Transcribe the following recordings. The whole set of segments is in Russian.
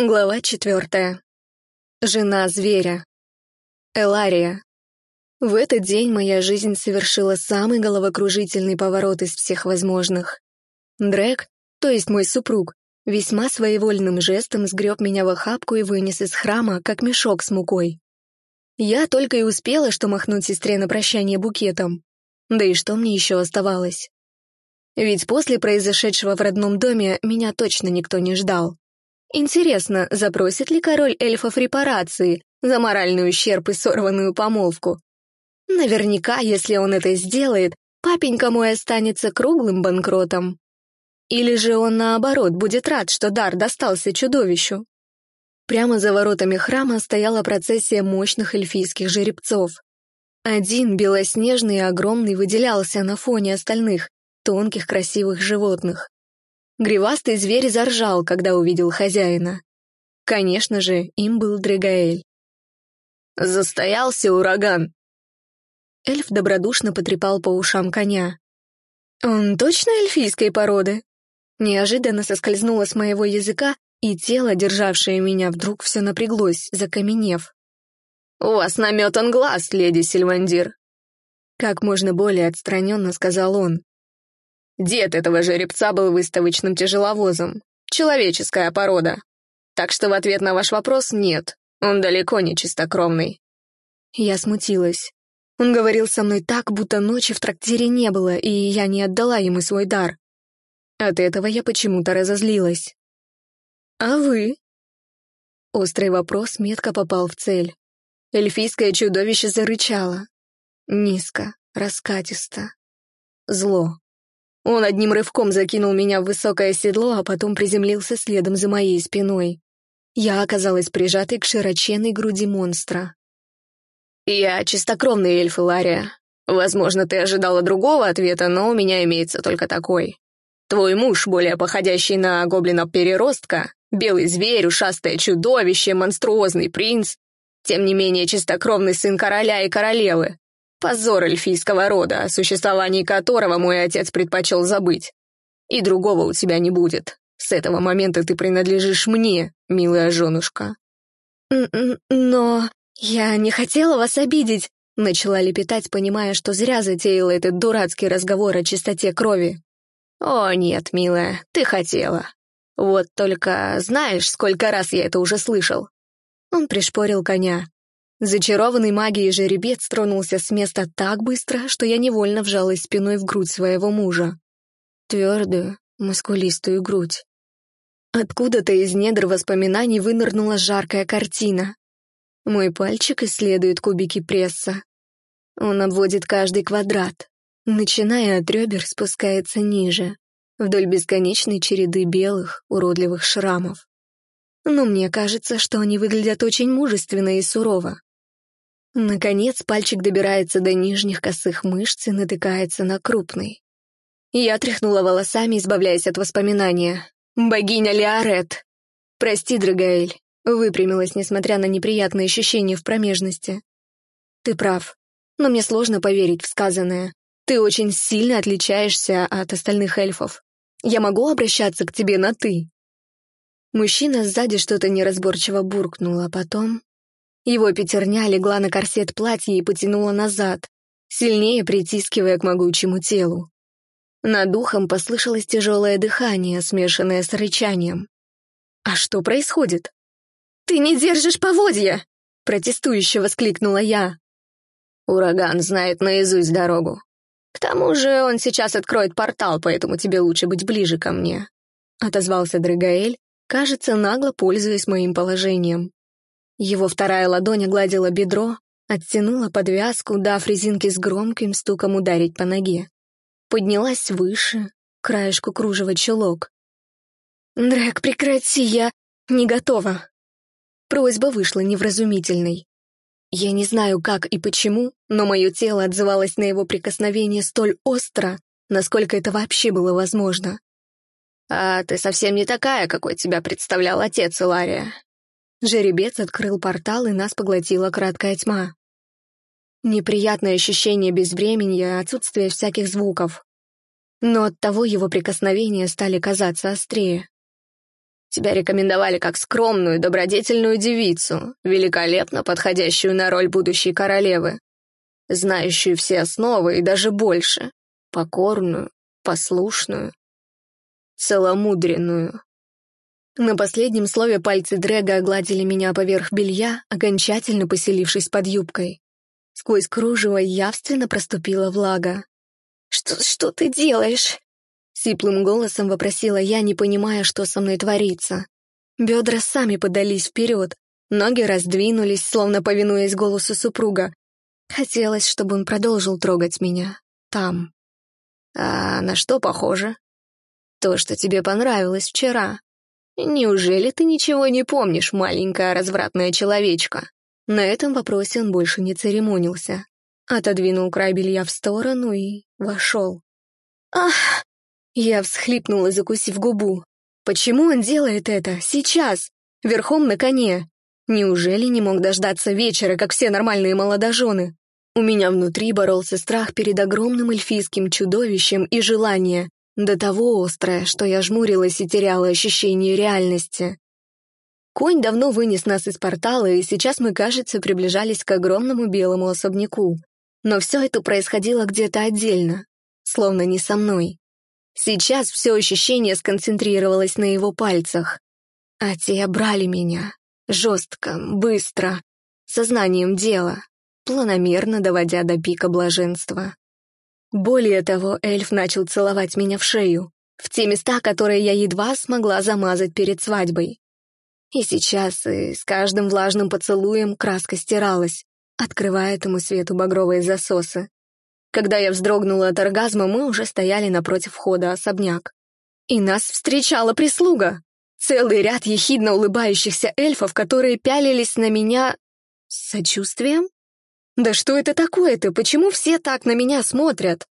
Глава четвертая. Жена зверя. Элария. В этот день моя жизнь совершила самый головокружительный поворот из всех возможных. Дрэк, то есть мой супруг, весьма своевольным жестом сгреб меня в охапку и вынес из храма, как мешок с мукой. Я только и успела, что махнуть сестре на прощание букетом. Да и что мне еще оставалось? Ведь после произошедшего в родном доме меня точно никто не ждал. Интересно, запросит ли король эльфов репарации за моральный ущерб и сорванную помолвку? Наверняка, если он это сделает, папенька мой останется круглым банкротом. Или же он, наоборот, будет рад, что дар достался чудовищу. Прямо за воротами храма стояла процессия мощных эльфийских жеребцов. Один, белоснежный и огромный, выделялся на фоне остальных, тонких красивых животных. Гривастый зверь заржал, когда увидел хозяина. Конечно же, им был Дрегаэль. «Застоялся ураган!» Эльф добродушно потрепал по ушам коня. «Он точно эльфийской породы?» Неожиданно соскользнуло с моего языка, и тело, державшее меня, вдруг все напряглось, закаменев. «У вас наметан глаз, леди Сильвандир!» Как можно более отстраненно сказал он. Дед этого жеребца был выставочным тяжеловозом. Человеческая порода. Так что в ответ на ваш вопрос нет. Он далеко не чистокровный. Я смутилась. Он говорил со мной так, будто ночи в трактире не было, и я не отдала ему свой дар. От этого я почему-то разозлилась. «А вы?» Острый вопрос метко попал в цель. Эльфийское чудовище зарычало. Низко, раскатисто. Зло. Он одним рывком закинул меня в высокое седло, а потом приземлился следом за моей спиной. Я оказалась прижатой к широченной груди монстра. «Я чистокровный эльф, Илария. Возможно, ты ожидала другого ответа, но у меня имеется только такой. Твой муж, более походящий на гоблина-переростка, белый зверь, ушастое чудовище, монструозный принц, тем не менее чистокровный сын короля и королевы, Позор эльфийского рода, о существовании которого мой отец предпочел забыть. И другого у тебя не будет. С этого момента ты принадлежишь мне, милая женушка. «Но я не хотела вас обидеть», — начала лепетать, понимая, что зря затеяла этот дурацкий разговор о чистоте крови. «О, нет, милая, ты хотела. Вот только знаешь, сколько раз я это уже слышал?» Он пришпорил коня. Зачарованный магией жеребец тронулся с места так быстро, что я невольно вжалась спиной в грудь своего мужа. Твердую, мускулистую грудь. Откуда-то из недр воспоминаний вынырнула жаркая картина. Мой пальчик исследует кубики пресса. Он обводит каждый квадрат. Начиная от ребер, спускается ниже, вдоль бесконечной череды белых, уродливых шрамов. Но мне кажется, что они выглядят очень мужественно и сурово. Наконец пальчик добирается до нижних косых мышц и натыкается на крупный. Я тряхнула волосами, избавляясь от воспоминания. «Богиня Леорет!» «Прости, Драгаэль», — выпрямилась, несмотря на неприятные ощущения в промежности. «Ты прав, но мне сложно поверить в сказанное. Ты очень сильно отличаешься от остальных эльфов. Я могу обращаться к тебе на «ты»?» Мужчина сзади что-то неразборчиво буркнул, а потом его пятерня легла на корсет платья и потянула назад, сильнее притискивая к могучему телу. Над духом послышалось тяжелое дыхание, смешанное с рычанием. «А что происходит?» «Ты не держишь поводья!» — протестующе воскликнула я. «Ураган знает наизусть дорогу. К тому же он сейчас откроет портал, поэтому тебе лучше быть ближе ко мне», — отозвался Дрыгаэль, кажется, нагло пользуясь моим положением. Его вторая ладонь огладила бедро, оттянула подвязку, дав резинке с громким стуком ударить по ноге. Поднялась выше, краешку кружева чулок. «Дрэк, прекрати, я не готова!» Просьба вышла невразумительной. Я не знаю, как и почему, но мое тело отзывалось на его прикосновение столь остро, насколько это вообще было возможно. «А ты совсем не такая, какой тебя представлял отец, Илария. Жеребец открыл портал, и нас поглотила краткая тьма. Неприятное ощущение безвременья, отсутствие всяких звуков. Но оттого его прикосновения стали казаться острее. Тебя рекомендовали как скромную, добродетельную девицу, великолепно подходящую на роль будущей королевы, знающую все основы и даже больше, покорную, послушную, целомудренную. На последнем слове пальцы Дрэга огладили меня поверх белья, окончательно поселившись под юбкой. Сквозь кружево явственно проступила влага. «Что, что ты делаешь?» Сиплым голосом вопросила я, не понимая, что со мной творится. Бедра сами подались вперед, ноги раздвинулись, словно повинуясь голосу супруга. Хотелось, чтобы он продолжил трогать меня. Там. А на что похоже? То, что тебе понравилось вчера. Неужели ты ничего не помнишь, маленькая развратная человечка? На этом вопросе он больше не церемонился. Отодвинул край белья в сторону и вошел. «Ах!» Я всхлипнула, закусив губу. Почему он делает это? Сейчас? Верхом на коне? Неужели не мог дождаться вечера, как все нормальные молодожены? У меня внутри боролся страх перед огромным эльфийским чудовищем и желание, до того острое, что я жмурилась и теряла ощущение реальности. Конь давно вынес нас из портала, и сейчас мы, кажется, приближались к огромному белому особняку. Но все это происходило где-то отдельно, словно не со мной. Сейчас все ощущение сконцентрировалось на его пальцах. А те брали меня. Жестко, быстро, сознанием дела, планомерно доводя до пика блаженства. Более того, эльф начал целовать меня в шею, в те места, которые я едва смогла замазать перед свадьбой. И сейчас, и с каждым влажным поцелуем краска стиралась, открывая этому свету багровые засосы. Когда я вздрогнула от оргазма, мы уже стояли напротив входа особняк. И нас встречала прислуга. Целый ряд ехидно улыбающихся эльфов, которые пялились на меня... с сочувствием? Да что это такое-то? Почему все так на меня смотрят?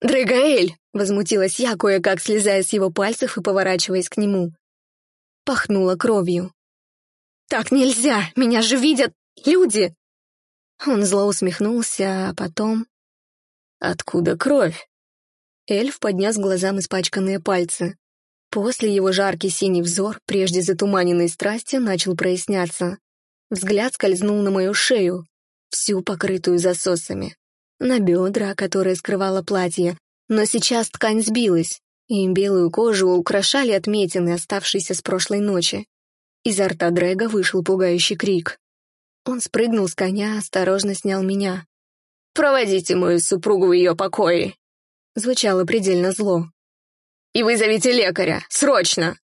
«Дрэгаэль!» — возмутилась я, кое-как слезая с его пальцев и поворачиваясь к нему. Пахнула кровью. «Так нельзя! Меня же видят люди!» Он зло усмехнулся, а потом «Откуда кровь?» Эльф поднес глазам испачканные пальцы. После его жаркий синий взор, прежде затуманенный страстью, начал проясняться. Взгляд скользнул на мою шею, всю покрытую засосами, на бедра, которые скрывало платье, но сейчас ткань сбилась, и белую кожу украшали отметины, оставшиеся с прошлой ночи. Изо рта Дрэга вышел пугающий крик. Он спрыгнул с коня, осторожно снял меня. «Проводите мою супругу в ее покои!» Звучало предельно зло. «И вызовите лекаря! Срочно!»